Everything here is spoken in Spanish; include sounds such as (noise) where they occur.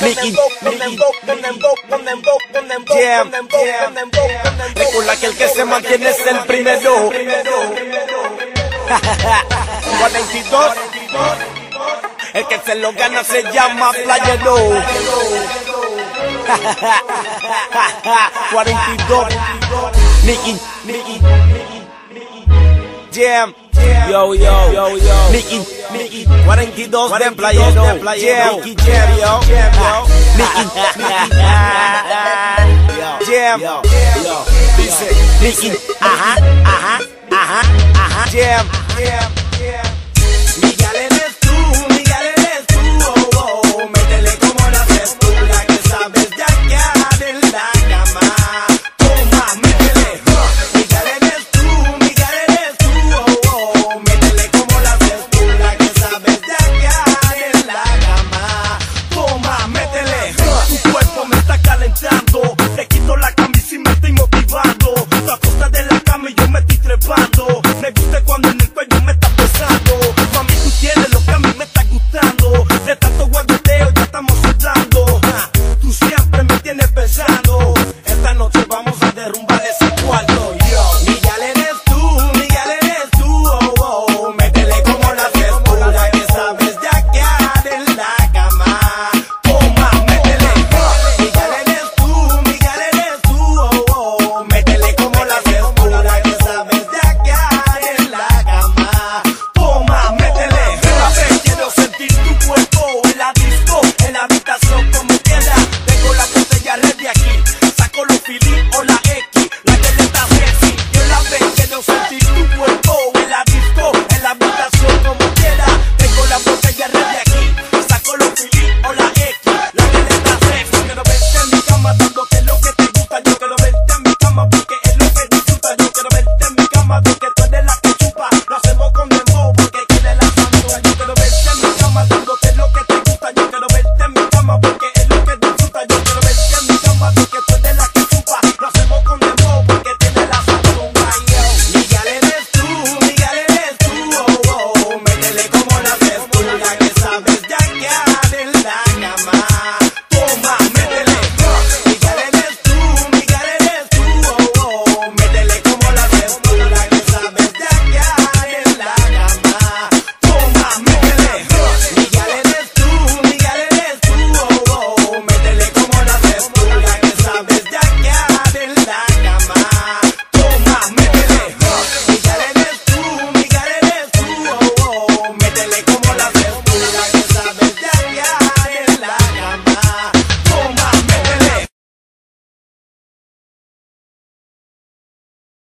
Nicky, Jam, Recuerda que el que se mantiene es el primero. 42 El que se lo gana se llama Playero. 42 Nicky, Nicky, Jam. Yo, yo, yo, yo. Nicky, Nicky, 42 de playero, Jam, Nicky Jam, yo, Nicky, ah. (laughs) Jam, Yo, yo. dice Nicky, ajá, ajá, ajá, ajá, Jam, Jam, Jam.